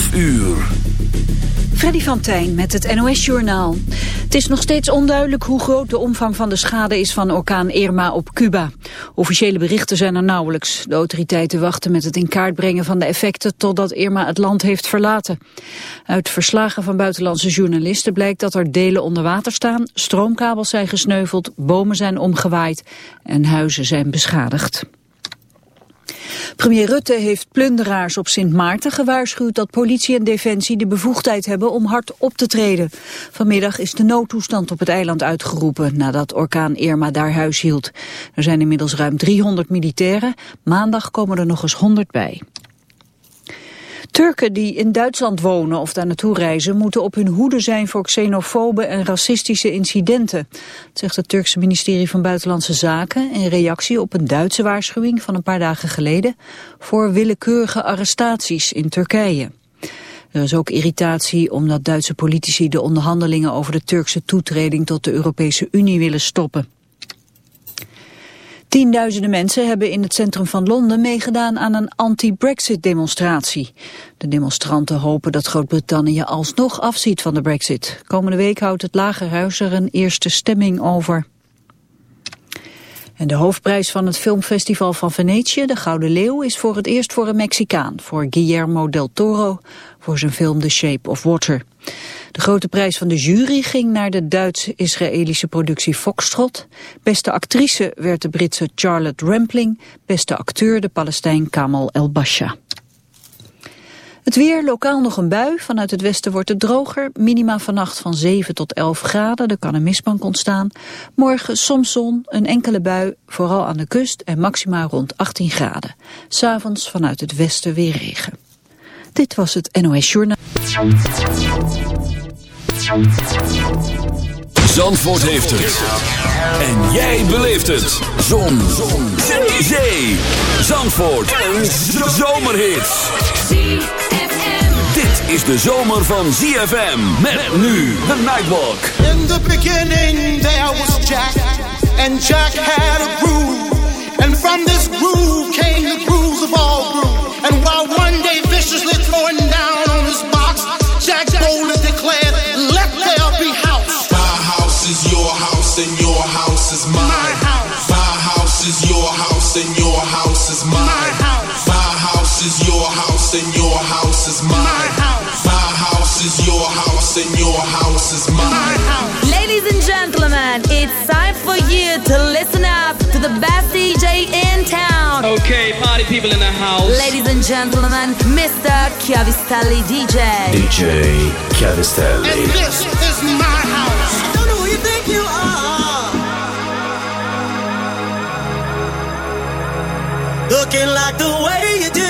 12 uur. Freddy van Tijn met het NOS-journaal. Het is nog steeds onduidelijk hoe groot de omvang van de schade is van orkaan Irma op Cuba. Officiële berichten zijn er nauwelijks. De autoriteiten wachten met het in kaart brengen van de effecten totdat Irma het land heeft verlaten. Uit verslagen van buitenlandse journalisten blijkt dat er delen onder water staan, stroomkabels zijn gesneuveld, bomen zijn omgewaaid en huizen zijn beschadigd. Premier Rutte heeft plunderaars op Sint Maarten gewaarschuwd dat politie en defensie de bevoegdheid hebben om hard op te treden. Vanmiddag is de noodtoestand op het eiland uitgeroepen nadat orkaan Irma daar huis hield. Er zijn inmiddels ruim 300 militairen, maandag komen er nog eens 100 bij. Turken die in Duitsland wonen of daar naartoe reizen... moeten op hun hoede zijn voor xenofobe en racistische incidenten. Zegt het Turkse ministerie van Buitenlandse Zaken... in reactie op een Duitse waarschuwing van een paar dagen geleden... voor willekeurige arrestaties in Turkije. Er is ook irritatie omdat Duitse politici de onderhandelingen over de Turkse toetreding tot de Europese Unie willen stoppen. Tienduizenden mensen hebben in het centrum van Londen meegedaan aan een anti-Brexit demonstratie. De demonstranten hopen dat Groot-Brittannië alsnog afziet van de Brexit. Komende week houdt het Lagerhuis er een eerste stemming over. En de hoofdprijs van het filmfestival van Venetië, de Gouden Leeuw, is voor het eerst voor een Mexicaan, voor Guillermo del Toro, voor zijn film The Shape of Water. De grote prijs van de jury ging naar de Duits-Israëlische productie Foxtrot. Beste actrice werd de Britse Charlotte Rampling, beste acteur de Palestijn Kamal El-Basha. Het weer, lokaal nog een bui. Vanuit het westen wordt het droger. Minima vannacht van 7 tot 11 graden. Er kan een mistbank ontstaan. Morgen soms zon, een enkele bui, vooral aan de kust en maxima rond 18 graden. S'avonds vanuit het westen weer regen. Dit was het NOS Journaal. Zandvoort heeft het. En jij beleeft het. Zon. Zon. Zee. Zandvoort. Een zomerhit. Dit is de zomer van ZFM. Met nu de Nightwalk. In the beginning there was Jack. And Jack had a groove. And from this groove came the grooves of all grooves. And while one day viciously throwing down house. My house. My house is your house and your house is mine. My house. My house is your house and your house is mine. My house. My house is your house and your house is My house. Ladies and gentlemen, it's time for you to listen up to the best DJ in town. Okay, party people in the house. Ladies and gentlemen, Mr. Chiavistelli DJ. DJ And this is my house. don't know who you think you are. Looking like the way you do.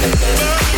Música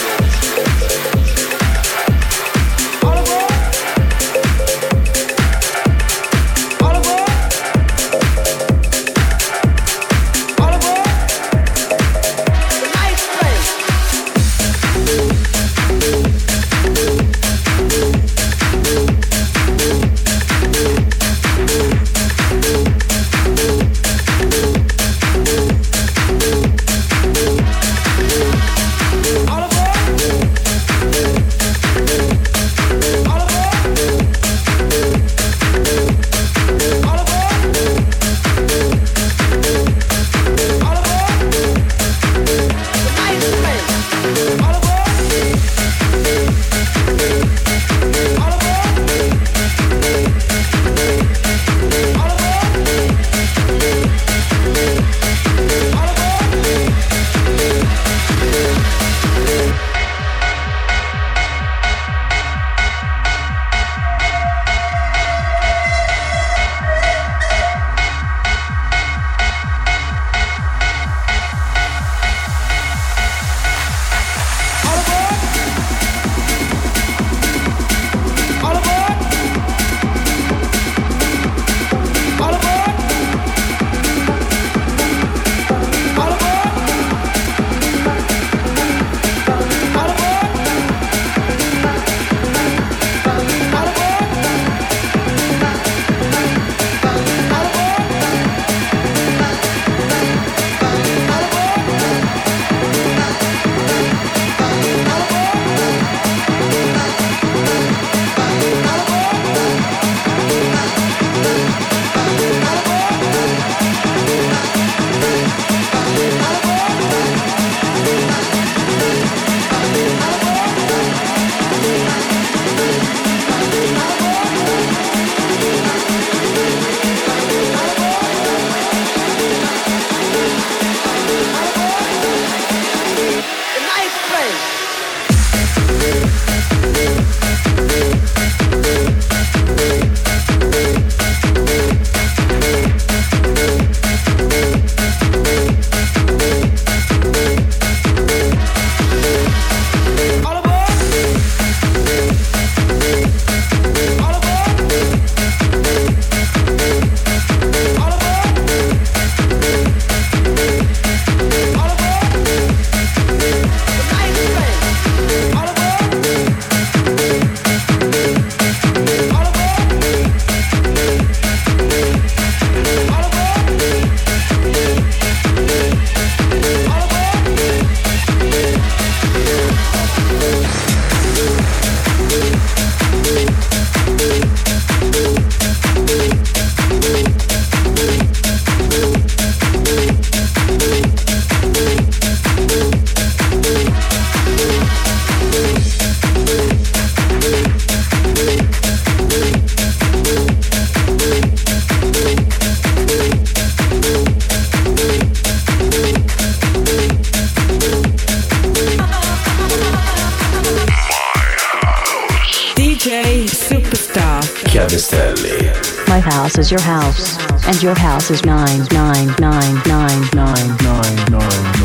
House is nine nine nine nine nine nine nine. nine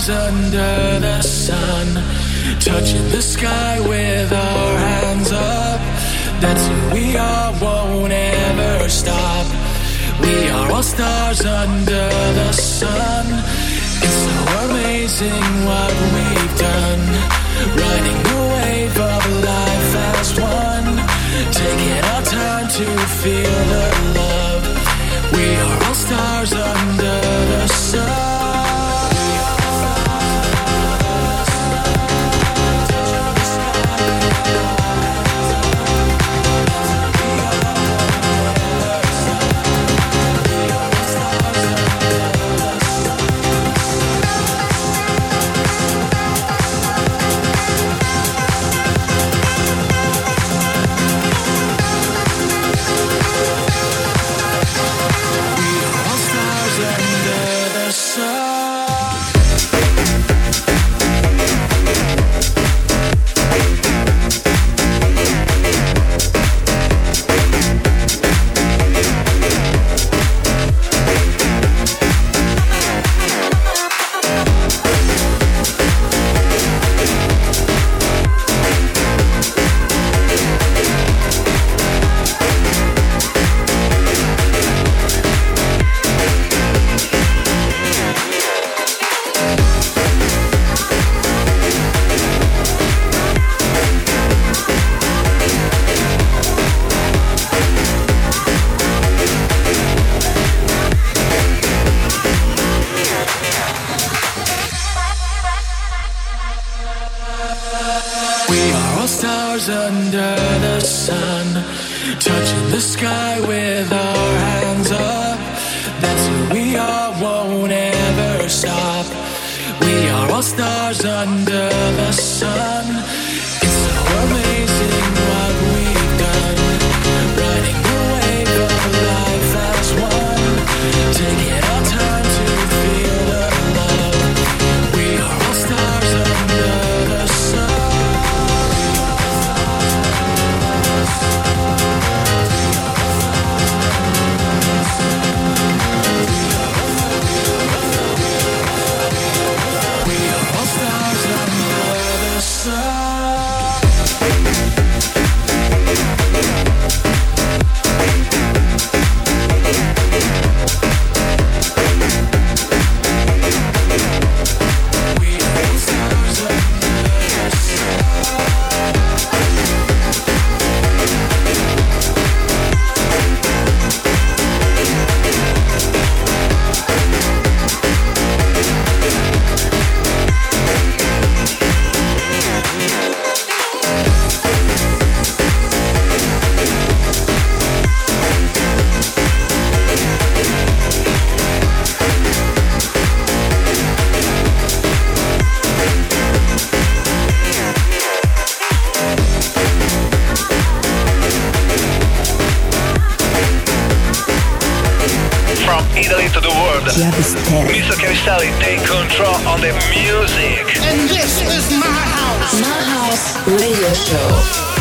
stars under the sun, touching the sky with our hands up. That's who we are, won't ever stop. We are all stars under the sun. It's so amazing what we've done. Riding the wave of life as one. Taking our time to feel the love. We are Chiavisteri. Mr. Chiavisteri, take control on the music. And this is my house. My house radio show.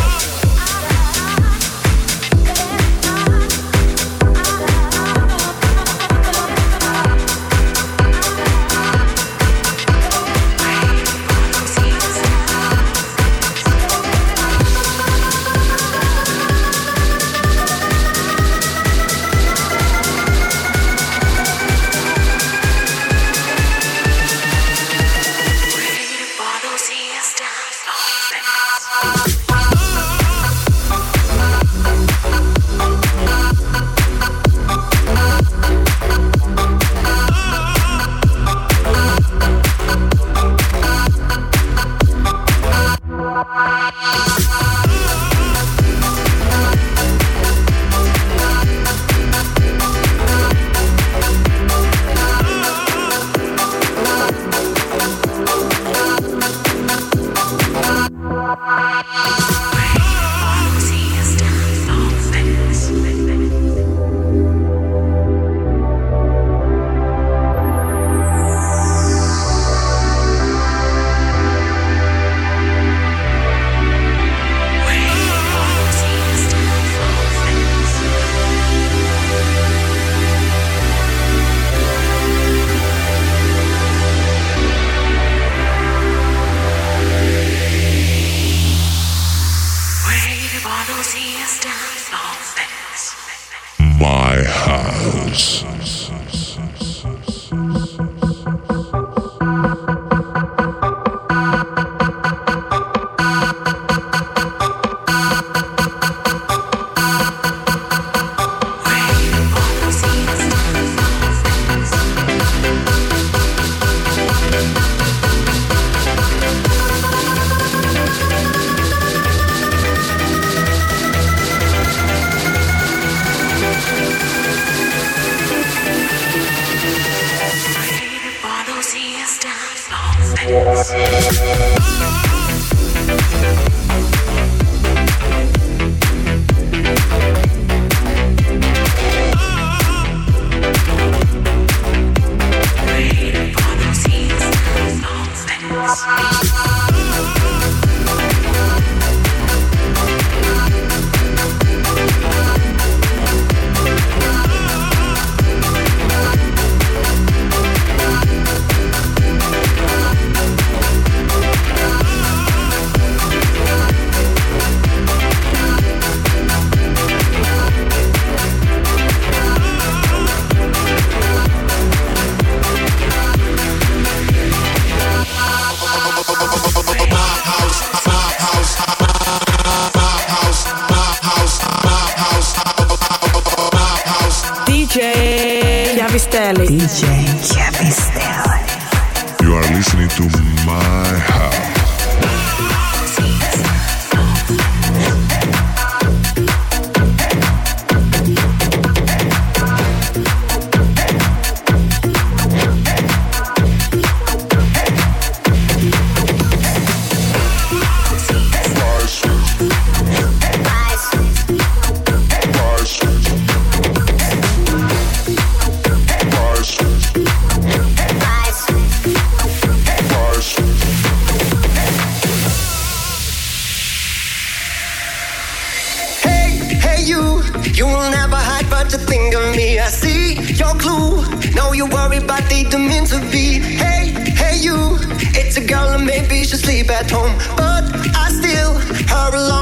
Jazz. at home, but I still are alive.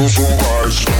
you so much.